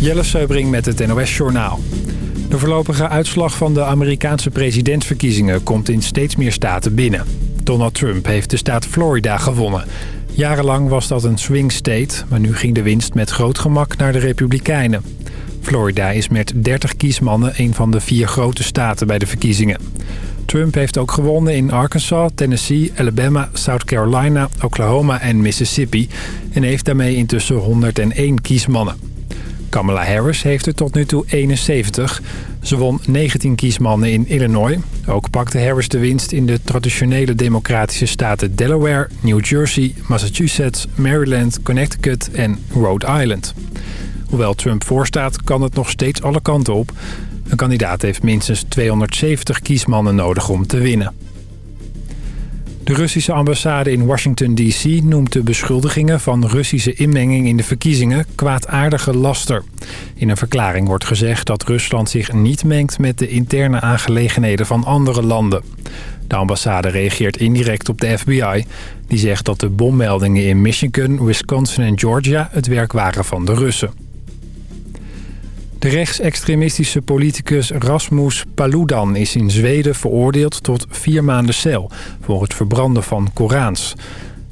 Jelle Seubring met het NOS Journaal. De voorlopige uitslag van de Amerikaanse presidentsverkiezingen komt in steeds meer staten binnen. Donald Trump heeft de staat Florida gewonnen. Jarenlang was dat een swing state, maar nu ging de winst met groot gemak naar de Republikeinen. Florida is met 30 kiesmannen een van de vier grote staten bij de verkiezingen. Trump heeft ook gewonnen in Arkansas, Tennessee, Alabama, South Carolina, Oklahoma en Mississippi... en heeft daarmee intussen 101 kiesmannen. Kamala Harris heeft er tot nu toe 71. Ze won 19 kiesmannen in Illinois. Ook pakte Harris de winst in de traditionele democratische staten Delaware, New Jersey, Massachusetts, Maryland, Connecticut en Rhode Island. Hoewel Trump voorstaat, kan het nog steeds alle kanten op. Een kandidaat heeft minstens 270 kiesmannen nodig om te winnen. De Russische ambassade in Washington D.C. noemt de beschuldigingen van Russische inmenging in de verkiezingen kwaadaardige laster. In een verklaring wordt gezegd dat Rusland zich niet mengt met de interne aangelegenheden van andere landen. De ambassade reageert indirect op de FBI. Die zegt dat de bommeldingen in Michigan, Wisconsin en Georgia het werk waren van de Russen. De rechtsextremistische politicus Rasmus Paludan is in Zweden veroordeeld tot vier maanden cel... voor het verbranden van Korans.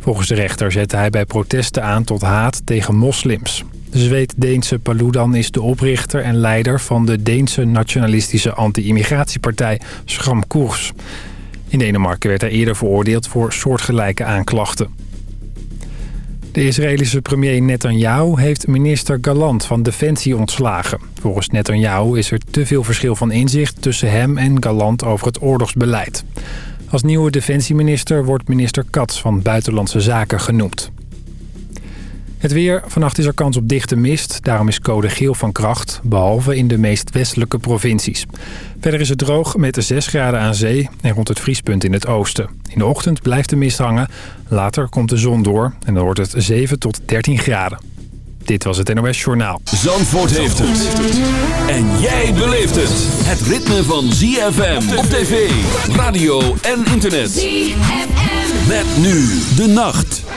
Volgens de rechter zette hij bij protesten aan tot haat tegen moslims. De Zweed-Deense Paludan is de oprichter en leider van de Deense nationalistische anti-immigratiepartij Schram Koers. In Denemarken werd hij eerder veroordeeld voor soortgelijke aanklachten. De Israëlische premier Netanyahu heeft minister Galant van Defensie ontslagen. Volgens Netanyahu is er te veel verschil van inzicht tussen hem en Galant over het oorlogsbeleid. Als nieuwe defensieminister wordt minister Katz van Buitenlandse Zaken genoemd. Het weer. Vannacht is er kans op dichte mist. Daarom is code geel van kracht, behalve in de meest westelijke provincies. Verder is het droog met 6 graden aan zee en rond het vriespunt in het oosten. In de ochtend blijft de mist hangen. Later komt de zon door en dan wordt het 7 tot 13 graden. Dit was het NOS Journaal. Zandvoort heeft het. En jij beleeft het. Het ritme van ZFM op tv, radio en internet. ZFM. Met nu de nacht.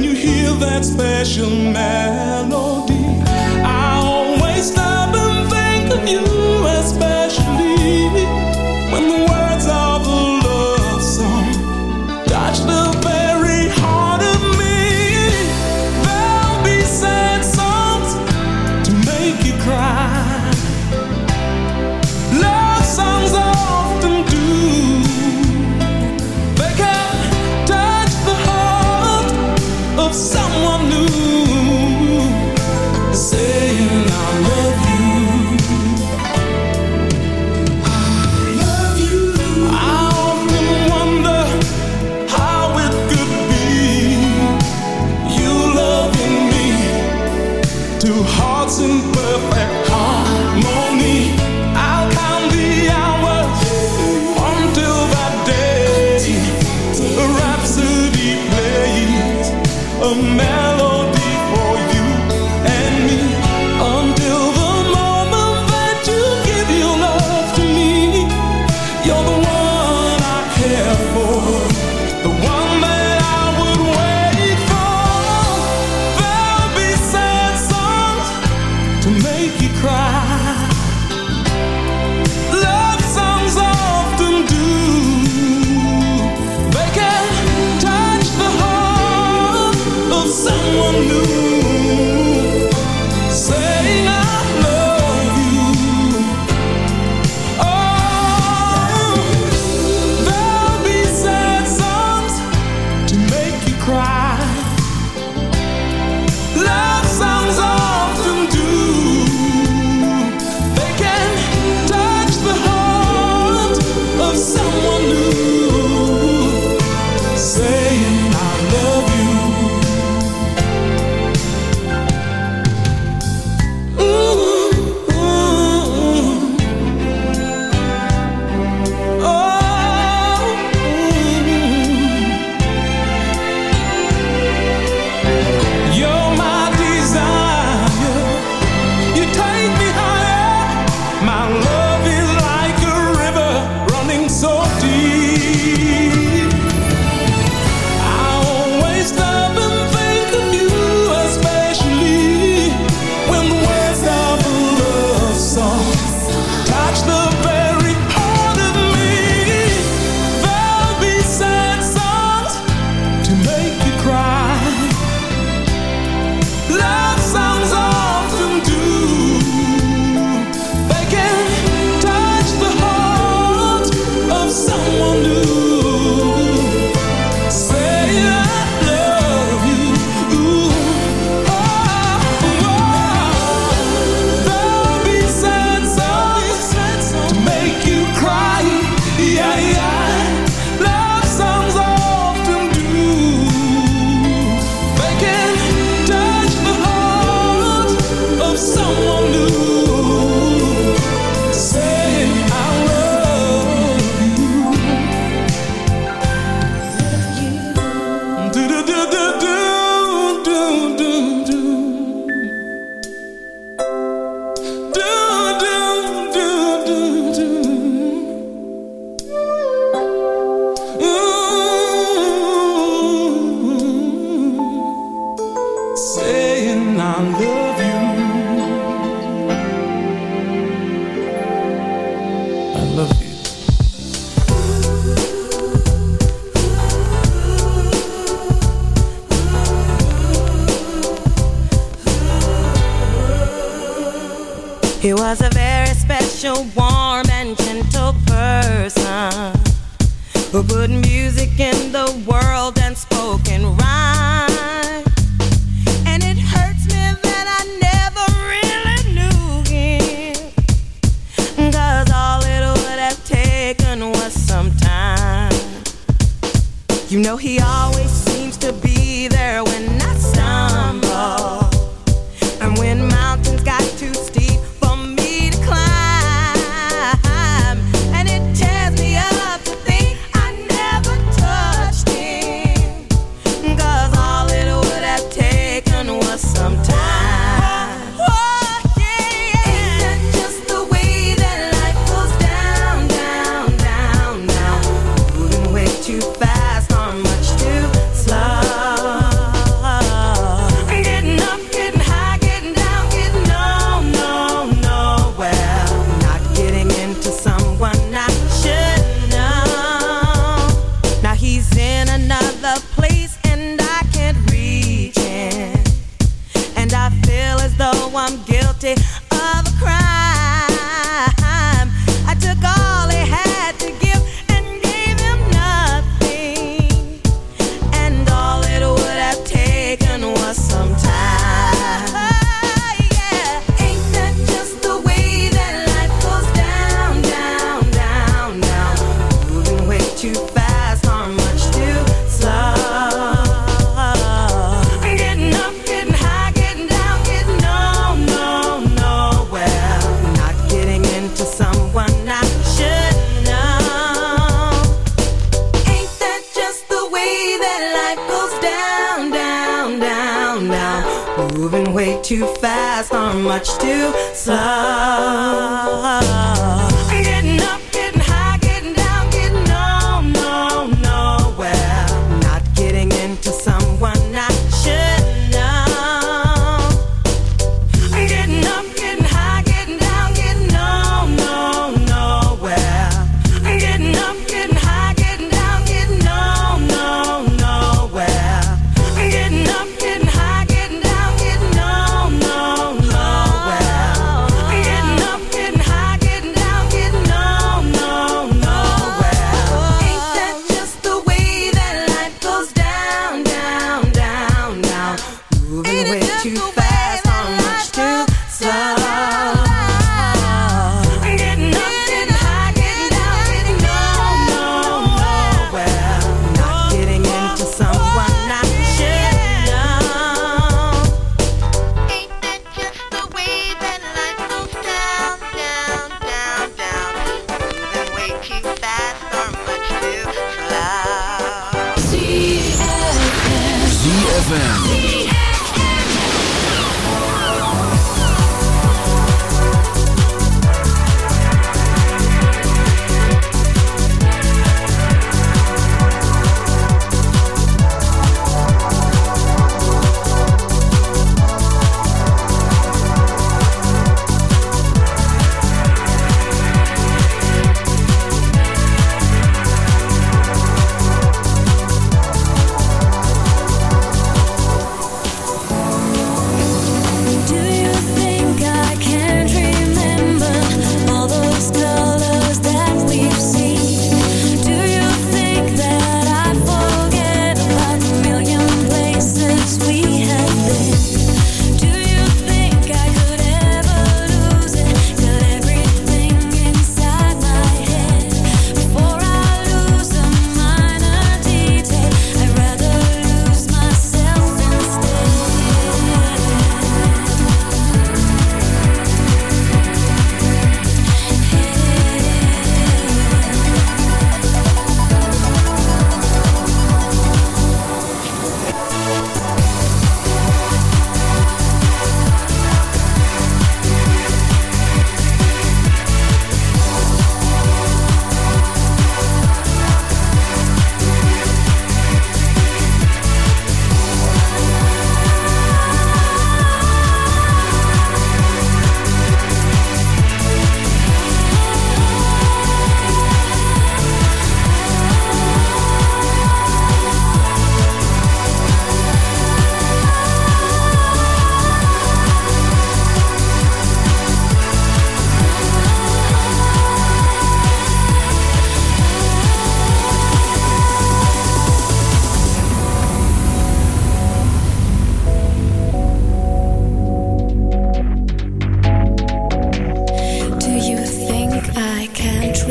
When you hear that special melody. saying I love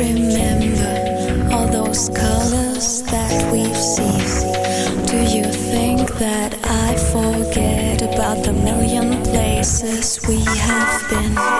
remember all those colors that we've seen? Do you think that I forget about the million places we have been?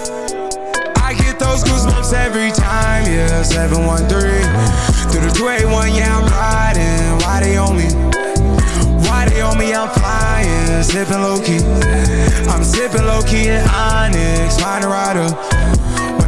Every time, yeah. 713 through the 281, yeah, I'm riding. Why they on me? Why they on me? I'm flying, sipping low key. I'm sipping low key in Onyx, find a rider.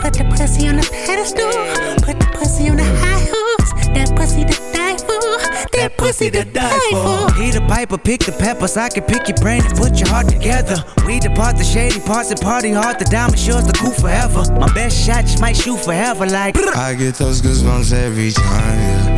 Put the pussy on the pedestal. Put the pussy on the high horse. That pussy to die for. That pussy to die for. Peter Piper, pick the peppers. I can pick your brain and put your heart together. We depart the shady parts and party hard. The diamond sure's the cool forever. My best shot just might shoot forever. Like I get those goosebumps every time, yeah.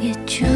也就